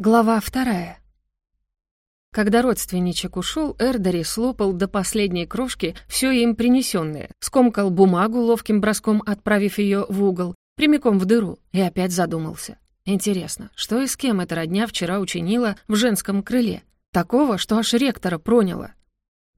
Глава вторая. Когда родственничек ушел, Эрдери слопал до последней крошки все им принесенное, скомкал бумагу ловким броском, отправив ее в угол, прямиком в дыру, и опять задумался. Интересно, что и с кем эта родня вчера учинила в женском крыле? Такого, что аж ректора проняло.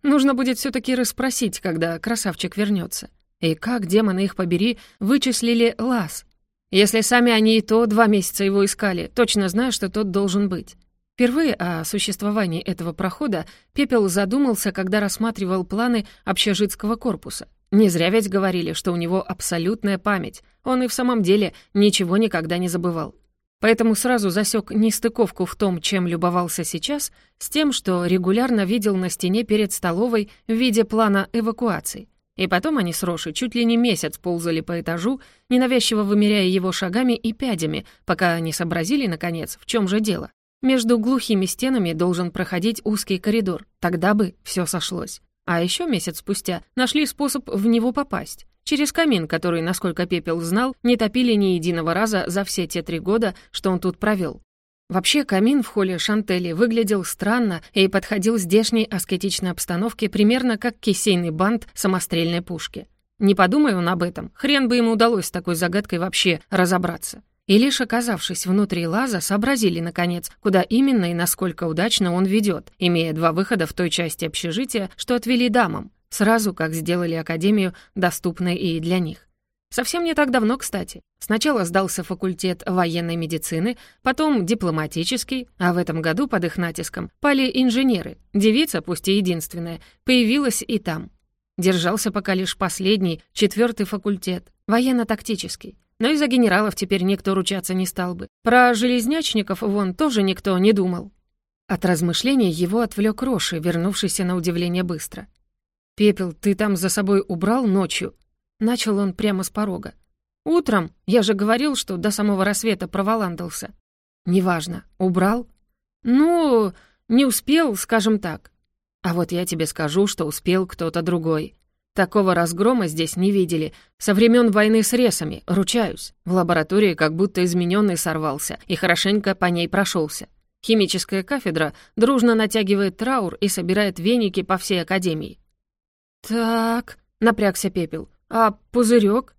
Нужно будет все таки расспросить, когда красавчик вернется. И как, демоны их побери, вычислили лаз, если сами они и то два месяца его искали, точно знаю, что тот должен быть. Впервые о существовании этого прохода Пепел задумался, когда рассматривал планы общежитского корпуса. Не зря ведь говорили, что у него абсолютная память. Он и в самом деле ничего никогда не забывал. Поэтому сразу засек нестыковку в том, чем любовался сейчас, с тем, что регулярно видел на стене перед столовой в виде плана эвакуации. И потом они с Рошей чуть ли не месяц ползали по этажу, ненавязчиво вымеряя его шагами и пядями, пока не сообразили, наконец, в чем же дело. Между глухими стенами должен проходить узкий коридор, тогда бы все сошлось. А еще месяц спустя нашли способ в него попасть. Через камин, который, насколько Пепел знал, не топили ни единого раза за все те три года, что он тут провел. Вообще, камин в холле Шантели выглядел странно и подходил здешней аскетичной обстановке примерно как кисейный бант самострельной пушки. Не подумай он об этом, хрен бы ему удалось с такой загадкой вообще разобраться. И лишь оказавшись внутри лаза, сообразили, наконец, куда именно и насколько удачно он ведет, имея два выхода в той части общежития, что отвели дамам, сразу как сделали Академию доступной и для них. Совсем не так давно, кстати. Сначала сдался факультет военной медицины, потом дипломатический, а в этом году под их натиском пали инженеры. Девица, пусть и единственная, появилась и там. Держался пока лишь последний, четвертый факультет, военно-тактический. Но и за генералов теперь никто ручаться не стал бы. Про железнячников вон тоже никто не думал. От размышлений его отвлек Роши, вернувшийся на удивление быстро. «Пепел, ты там за собой убрал ночью?» Начал он прямо с порога. «Утром, я же говорил, что до самого рассвета проволандался». «Неважно, убрал?» «Ну, не успел, скажем так». «А вот я тебе скажу, что успел кто-то другой. Такого разгрома здесь не видели. Со времен войны с ресами, ручаюсь. В лаборатории как будто измененный сорвался и хорошенько по ней прошелся. Химическая кафедра дружно натягивает траур и собирает веники по всей академии». «Так», — напрягся Пепел, «А пузырек?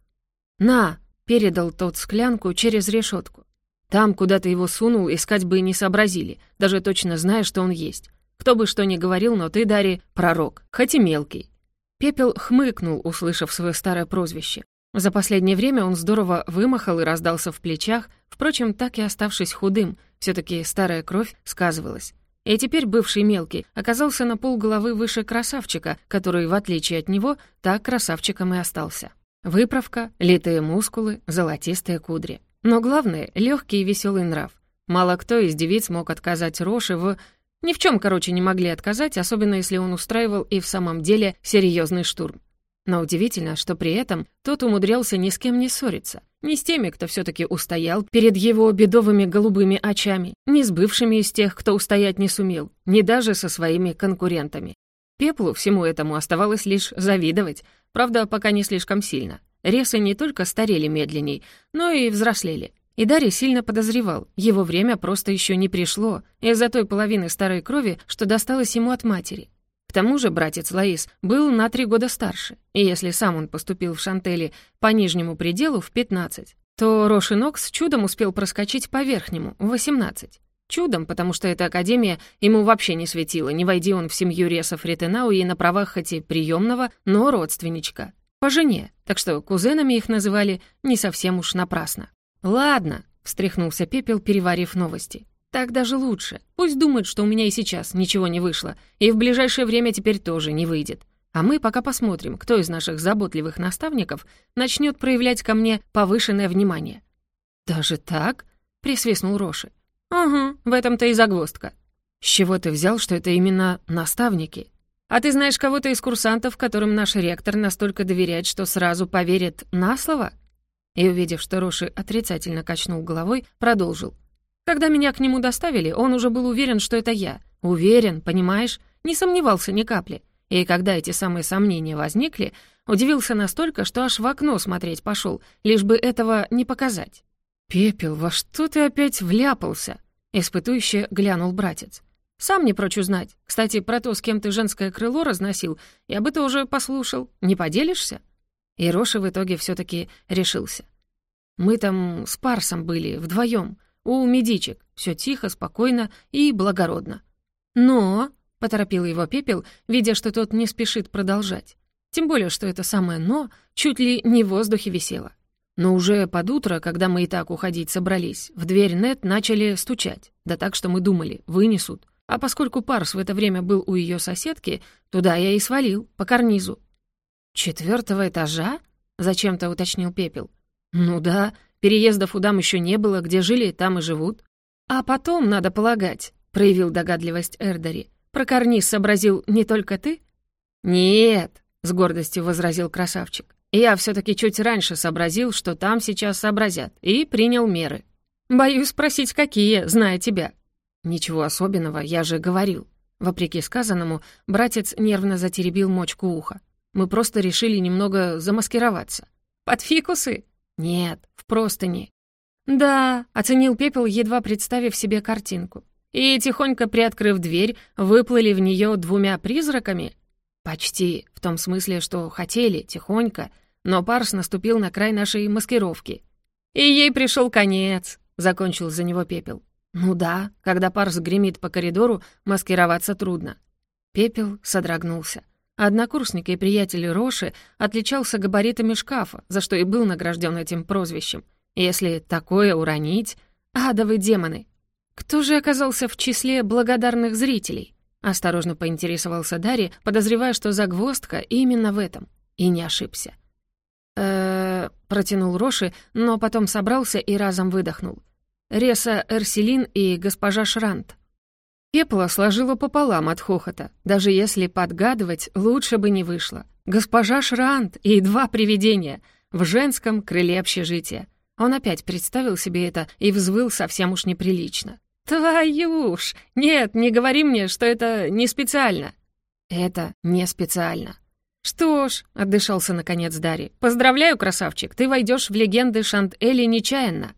«На!» — передал тот склянку через решетку. Там, куда ты его сунул, искать бы и не сообразили, даже точно зная, что он есть. Кто бы что ни говорил, но ты, Дарри, пророк, хоть и мелкий. Пепел хмыкнул, услышав свое старое прозвище. За последнее время он здорово вымахал и раздался в плечах, впрочем, так и оставшись худым, все таки старая кровь сказывалась. И теперь бывший мелкий оказался на полголовы выше красавчика, который, в отличие от него, так красавчиком и остался. Выправка, литые мускулы, золотистые кудри. Но главное — легкий и веселый нрав. Мало кто из девиц мог отказать Роше в... Ни в чем, короче, не могли отказать, особенно если он устраивал и в самом деле серьезный штурм. Но удивительно, что при этом тот умудрялся ни с кем не ссориться. Ни с теми, кто все таки устоял перед его бедовыми голубыми очами, ни с бывшими из тех, кто устоять не сумел, ни даже со своими конкурентами. Пеплу всему этому оставалось лишь завидовать, правда, пока не слишком сильно. Ресы не только старели медленней, но и взрослели. И Дарья сильно подозревал, его время просто еще не пришло из-за той половины старой крови, что досталось ему от матери. К тому же братец Лаис был на три года старше, и если сам он поступил в Шантели по нижнему пределу в 15, то Роши Нокс чудом успел проскочить по верхнему в 18. Чудом, потому что эта академия ему вообще не светила, не войди он в семью Ресов Ретенауи на правах хоть и приемного, но родственничка. По жене, так что кузенами их называли не совсем уж напрасно. «Ладно», — встряхнулся Пепел, переварив новости. Так даже лучше. Пусть думают, что у меня и сейчас ничего не вышло, и в ближайшее время теперь тоже не выйдет. А мы пока посмотрим, кто из наших заботливых наставников начнет проявлять ко мне повышенное внимание». «Даже так?» — присвистнул Роши. «Угу, в этом-то и загвоздка». «С чего ты взял, что это именно наставники?» «А ты знаешь кого-то из курсантов, которым наш ректор настолько доверяет, что сразу поверит на слово?» И, увидев, что Роши отрицательно качнул головой, продолжил. Когда меня к нему доставили, он уже был уверен, что это я. Уверен, понимаешь? Не сомневался ни капли. И когда эти самые сомнения возникли, удивился настолько, что аж в окно смотреть пошел, лишь бы этого не показать. «Пепел, во что ты опять вляпался?» Испытующе глянул братец. «Сам не прочь узнать. Кстати, про то, с кем ты женское крыло разносил, я бы тоже послушал. Не поделишься?» И Роша в итоге все таки решился. «Мы там с Парсом были, вдвоем у медичек. Все тихо, спокойно и благородно». «Но...» — поторопил его Пепел, видя, что тот не спешит продолжать. Тем более, что это самое «но» чуть ли не в воздухе висело. Но уже под утро, когда мы и так уходить собрались, в дверь Нет начали стучать. Да так, что мы думали, вынесут. А поскольку Парс в это время был у ее соседки, туда я и свалил, по карнизу. «Четвертого этажа?» — зачем-то уточнил Пепел. «Ну да, переездов у дам еще не было, где жили, там и живут». «А потом, надо полагать», — проявил догадливость Эрдери. «Про карниз сообразил не только ты?» «Нет», — с гордостью возразил красавчик. Я все-таки чуть раньше сообразил, что там сейчас сообразят, и принял меры. Боюсь спросить, какие, зная тебя. Ничего особенного, я же говорил. Вопреки сказанному, братец нервно затеребил мочку уха. Мы просто решили немного замаскироваться. Под фикусы? Нет, в простыни. Да, оценил Пепел, едва представив себе картинку. И, тихонько приоткрыв дверь, выплыли в нее двумя призраками? Почти, в том смысле, что хотели, тихонько, но Парс наступил на край нашей маскировки. «И ей пришел конец», — закончил за него Пепел. «Ну да, когда Парс гремит по коридору, маскироваться трудно». Пепел содрогнулся. Однокурсник и приятель Роши отличался габаритами шкафа, за что и был награжден этим прозвищем. Если такое уронить... Адовы демоны! Кто же оказался в числе благодарных зрителей? Осторожно поинтересовался Дарья, подозревая, что загвоздка именно в этом. И не ошибся э протянул Роши, но потом собрался и разом выдохнул. «Реса Эрселин и госпожа Шрант». Пепла сложила пополам от хохота. Даже если подгадывать, лучше бы не вышло. Госпожа Шрант и два привидения в женском крыле общежития. Он опять представил себе это и взвыл совсем уж неприлично. «Твою ж! Нет, не говори мне, что это не специально!» «Это не специально», «Что ж», — отдышался наконец Дарри, «поздравляю, красавчик, ты войдешь в легенды Шант-Эли нечаянно».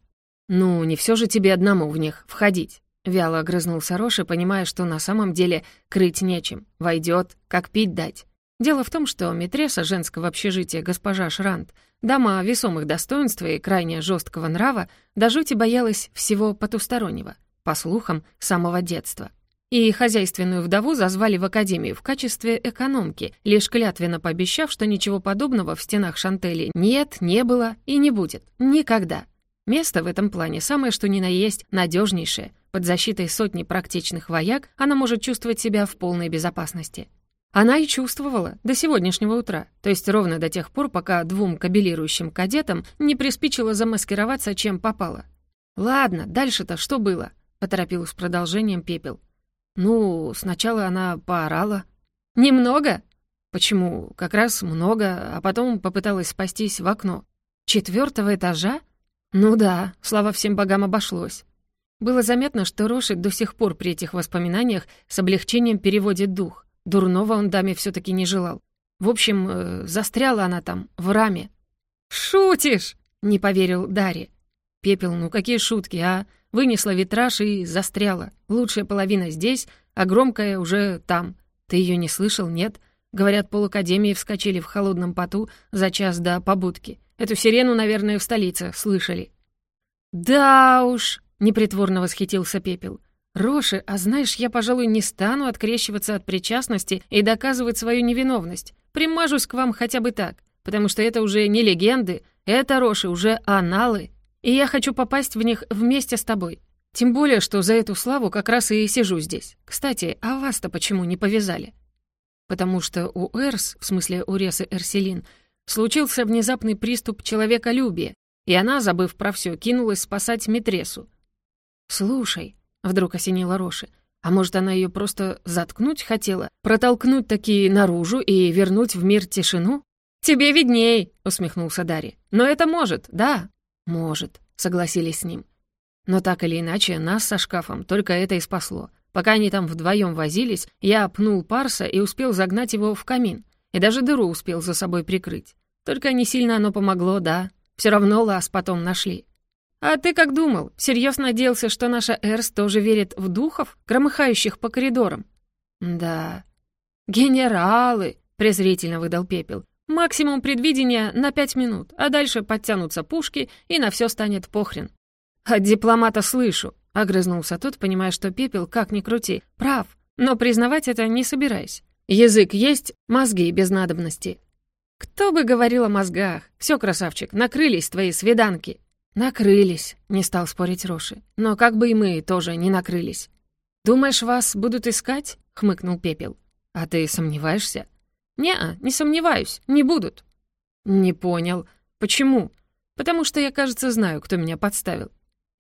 «Ну, не все же тебе одному в них входить», — вяло огрызнулся Роши, понимая, что на самом деле крыть нечем. Войдет, как пить дать. Дело в том, что митреса женского общежития госпожа Шрант, дама весомых достоинств и крайне жесткого нрава, до жути боялась всего потустороннего, по слухам, самого детства и хозяйственную вдову зазвали в академию в качестве экономки, лишь клятвенно пообещав, что ничего подобного в стенах Шантели нет, не было и не будет. Никогда. Место в этом плане самое что ни на есть надежнейшее. Под защитой сотни практичных вояк она может чувствовать себя в полной безопасности. Она и чувствовала до сегодняшнего утра, то есть ровно до тех пор, пока двум кабелирующим кадетам не приспичило замаскироваться, чем попало. «Ладно, дальше-то что было?» — поторопил с продолжением Пепел. «Ну, сначала она поорала». «Немного?» «Почему? Как раз много, а потом попыталась спастись в окно. Четвертого этажа?» «Ну да, слава всем богам обошлось». Было заметно, что Рошик до сих пор при этих воспоминаниях с облегчением переводит дух. Дурного он даме все таки не желал. В общем, э, застряла она там, в раме. «Шутишь?» — не поверил Дарья. «Пепел, ну какие шутки, а? Вынесла витраж и застряла. Лучшая половина здесь, а громкая уже там. Ты ее не слышал, нет? Говорят, полакадемии вскочили в холодном поту за час до побудки. Эту сирену, наверное, в столице слышали». «Да уж!» — непритворно восхитился Пепел. «Роши, а знаешь, я, пожалуй, не стану открещиваться от причастности и доказывать свою невиновность. Примажусь к вам хотя бы так, потому что это уже не легенды, это, Роши, уже аналы и я хочу попасть в них вместе с тобой. Тем более, что за эту славу как раз и сижу здесь. Кстати, а вас-то почему не повязали? Потому что у Эрс, в смысле у Ресы Эрселин, случился внезапный приступ человеколюбия, и она, забыв про все, кинулась спасать Митресу. «Слушай», — вдруг осенила Роши, «а может, она ее просто заткнуть хотела, протолкнуть такие наружу и вернуть в мир тишину?» «Тебе видней», — усмехнулся Дарри. «Но это может, да, «Может», — согласились с ним. Но так или иначе, нас со шкафом только это и спасло. Пока они там вдвоем возились, я пнул Парса и успел загнать его в камин. И даже дыру успел за собой прикрыть. Только не сильно оно помогло, да. Все равно лаз потом нашли. «А ты как думал? Всерьез надеялся, что наша Эрс тоже верит в духов, громыхающих по коридорам?» «Да». «Генералы!» — презрительно выдал Пепел. «Максимум предвидения на пять минут, а дальше подтянутся пушки, и на все станет похрен». «От дипломата слышу», — огрызнулся тот, понимая, что Пепел, как ни крути, прав, но признавать это не собираясь. «Язык есть, мозги без надобности». «Кто бы говорил о мозгах? Все, красавчик, накрылись твои свиданки». «Накрылись», — не стал спорить Роши. «Но как бы и мы тоже не накрылись». «Думаешь, вас будут искать?» — хмыкнул Пепел. «А ты сомневаешься?» «Не-а, не сомневаюсь, не будут». «Не понял. Почему?» «Потому что я, кажется, знаю, кто меня подставил».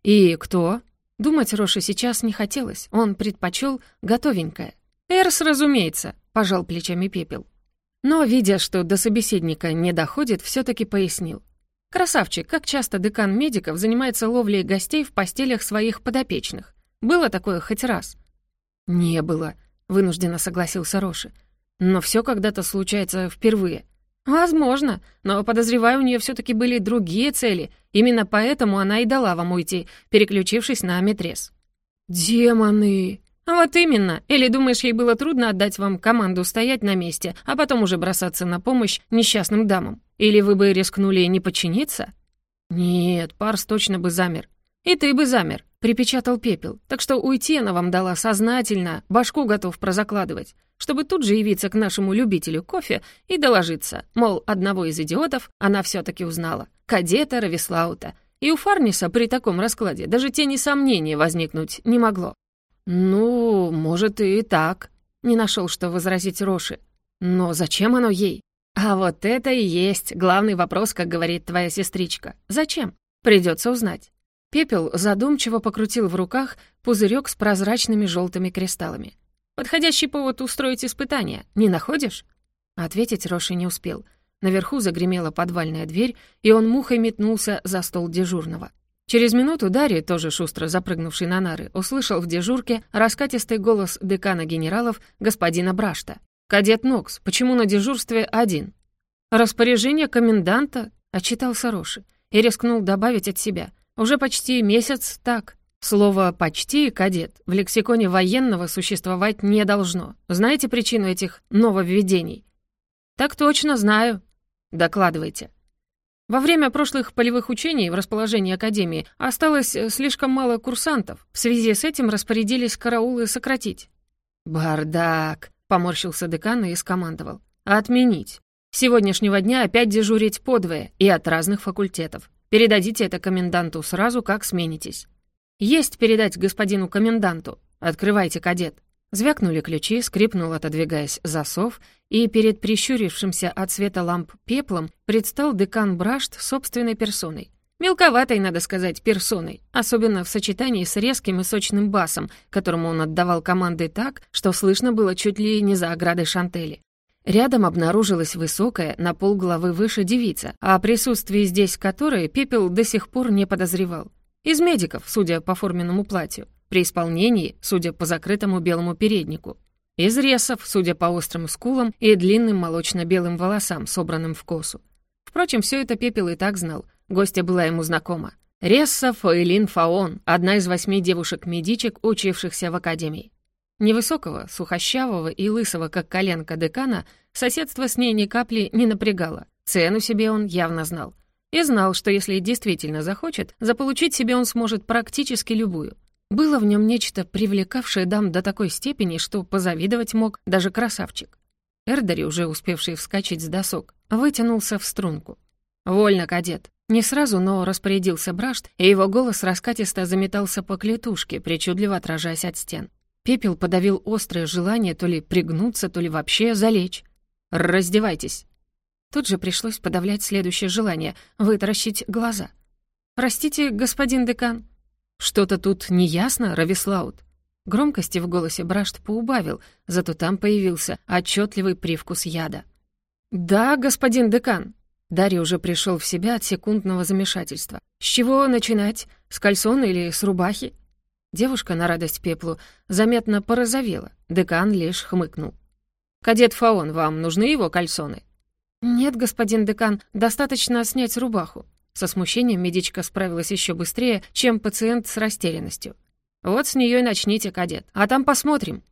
«И кто?» Думать Роши сейчас не хотелось, он предпочел готовенькое. «Эрс, разумеется», — пожал плечами Пепел. Но, видя, что до собеседника не доходит, все таки пояснил. Красавчик, как часто декан медиков занимается ловлей гостей в постелях своих подопечных? Было такое хоть раз? Не было, вынужденно согласился Роши. Но все когда-то случается впервые. Возможно, но подозреваю, у нее все таки были другие цели. Именно поэтому она и дала вам уйти, переключившись на метрес. Демоны! «Вот именно. Или думаешь, ей было трудно отдать вам команду стоять на месте, а потом уже бросаться на помощь несчастным дамам? Или вы бы рискнули не подчиниться?» «Нет, Парс точно бы замер. И ты бы замер», — припечатал пепел. «Так что уйти она вам дала сознательно, башку готов прозакладывать, чтобы тут же явиться к нашему любителю кофе и доложиться, мол, одного из идиотов она все таки узнала, кадета Равислаута, и у Фарниса при таком раскладе даже тени сомнений возникнуть не могло. «Ну, может, и так», — не нашел, что возразить Роши. «Но зачем оно ей?» «А вот это и есть главный вопрос, как говорит твоя сестричка. Зачем? Придется узнать». Пепел задумчиво покрутил в руках пузырек с прозрачными желтыми кристаллами. «Подходящий повод устроить испытание, не находишь?» Ответить Роши не успел. Наверху загремела подвальная дверь, и он мухой метнулся за стол дежурного. Через минуту Дарья, тоже шустро запрыгнувший на нары, услышал в дежурке раскатистый голос декана генералов господина Брашта. «Кадет Нокс, почему на дежурстве один?» «Распоряжение коменданта», — отчитался Роши, и рискнул добавить от себя. «Уже почти месяц так». Слово «почти» «кадет» в лексиконе военного существовать не должно. Знаете причину этих нововведений? «Так точно знаю». «Докладывайте». Во время прошлых полевых учений в расположении Академии осталось э, слишком мало курсантов. В связи с этим распорядились караулы сократить. «Бардак!» — поморщился декан и скомандовал. «Отменить. С сегодняшнего дня опять дежурить подвое и от разных факультетов. Передадите это коменданту сразу, как сменитесь». «Есть передать господину коменданту. Открывайте, кадет». Звякнули ключи, скрипнул, отодвигаясь засов, и перед прищурившимся от света ламп пеплом предстал декан Брашт собственной персоной. Мелковатой, надо сказать, персоной, особенно в сочетании с резким и сочным басом, которому он отдавал команды так, что слышно было чуть ли не за оградой Шантели. Рядом обнаружилась высокая, на полглавы выше девица, о присутствии здесь которой Пепел до сих пор не подозревал. Из медиков, судя по форменному платью. При исполнении, судя по закрытому белому переднику. Из ресов, судя по острым скулам и длинным молочно-белым волосам, собранным в косу. Впрочем, все это Пепел и так знал. Гостья была ему знакома. Ресса Фаэлин Фаон, одна из восьми девушек-медичек, учившихся в академии. Невысокого, сухощавого и лысого, как коленка декана, соседство с ней ни капли не напрягало. Цену себе он явно знал. И знал, что если действительно захочет, заполучить себе он сможет практически любую. Было в нем нечто, привлекавшее дам до такой степени, что позавидовать мог даже красавчик. Эрдери, уже успевший вскочить с досок, вытянулся в струнку. «Вольно, кадет!» Не сразу, но распорядился Брашт, и его голос раскатисто заметался по клетушке, причудливо отражаясь от стен. Пепел подавил острое желание то ли пригнуться, то ли вообще залечь. «Раздевайтесь!» Тут же пришлось подавлять следующее желание — вытаращить глаза. «Простите, господин декан», «Что-то тут неясно, Равислаут?» Громкости в голосе Брашт поубавил, зато там появился отчетливый привкус яда. «Да, господин декан». Дарья уже пришел в себя от секундного замешательства. «С чего начинать? С кальсона или с рубахи?» Девушка, на радость пеплу, заметно порозовела. Декан лишь хмыкнул. «Кадет Фаон, вам нужны его кальсоны?» «Нет, господин декан, достаточно снять рубаху». Со смущением медичка справилась еще быстрее, чем пациент с растерянностью. «Вот с нее и начните, кадет, а там посмотрим».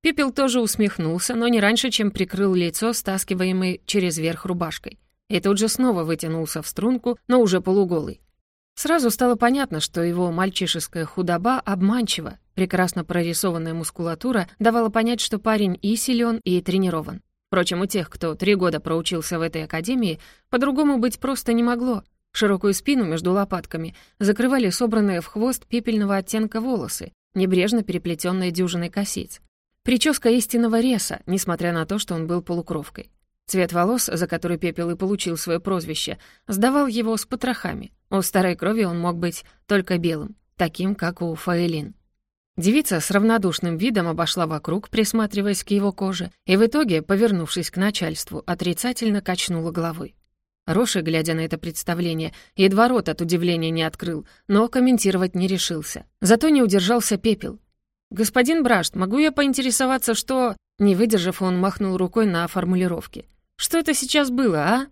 Пепел тоже усмехнулся, но не раньше, чем прикрыл лицо, стаскиваемой через верх рубашкой. И тут же снова вытянулся в струнку, но уже полуголый. Сразу стало понятно, что его мальчишеская худоба обманчива. Прекрасно прорисованная мускулатура давала понять, что парень и силен, и тренирован. Впрочем, у тех, кто три года проучился в этой академии, по-другому быть просто не могло. Широкую спину между лопатками закрывали собранные в хвост пепельного оттенка волосы, небрежно переплетенные дюжиной косиц. Прическа истинного реса, несмотря на то, что он был полукровкой. Цвет волос, за который Пепел и получил свое прозвище, сдавал его с потрохами. У старой крови он мог быть только белым, таким, как у Фаэлин. Девица с равнодушным видом обошла вокруг, присматриваясь к его коже, и в итоге, повернувшись к начальству, отрицательно качнула головой. Роши, глядя на это представление, едва рот от удивления не открыл, но комментировать не решился. Зато не удержался пепел. «Господин Брашт, могу я поинтересоваться, что...» Не выдержав, он махнул рукой на формулировке. «Что это сейчас было, а?»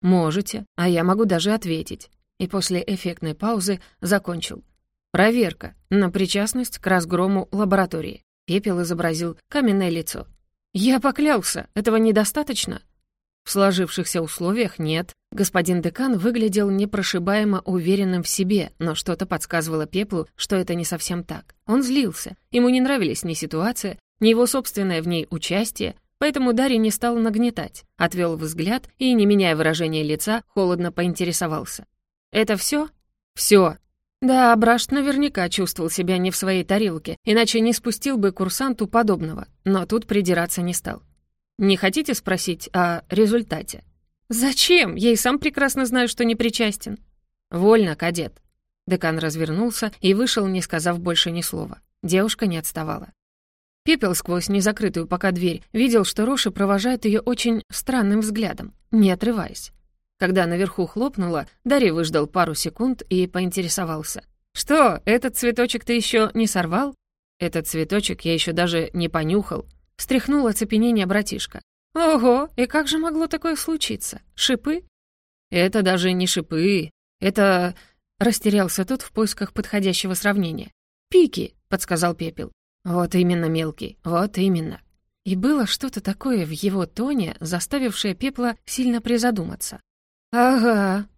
«Можете, а я могу даже ответить». И после эффектной паузы закончил. Проверка на причастность к разгрому лаборатории. Пепел изобразил каменное лицо. «Я поклялся, этого недостаточно?» В сложившихся условиях нет. Господин декан выглядел непрошибаемо уверенным в себе, но что-то подсказывало Пеплу, что это не совсем так. Он злился. Ему не нравились ни ситуация, ни его собственное в ней участие, поэтому Дарья не стал нагнетать, отвел взгляд и, не меняя выражения лица, холодно поинтересовался. «Это все? Все. Да, Брашт наверняка чувствовал себя не в своей тарелке, иначе не спустил бы курсанту подобного, но тут придираться не стал. «Не хотите спросить о результате?» «Зачем? Я и сам прекрасно знаю, что не причастен». «Вольно, кадет». Декан развернулся и вышел, не сказав больше ни слова. Девушка не отставала. Пепел сквозь незакрытую пока дверь видел, что Роши провожает ее очень странным взглядом, не отрываясь. Когда наверху хлопнуло, Дарья выждал пару секунд и поинтересовался. «Что, этот цветочек ты еще не сорвал?» «Этот цветочек я еще даже не понюхал», — встряхнул оцепенение братишка. «Ого, и как же могло такое случиться? Шипы?» «Это даже не шипы, это...» Растерялся тот в поисках подходящего сравнения. «Пики», — подсказал Пепел. «Вот именно, мелкий, вот именно». И было что-то такое в его тоне, заставившее Пепла сильно призадуматься. «Ага»,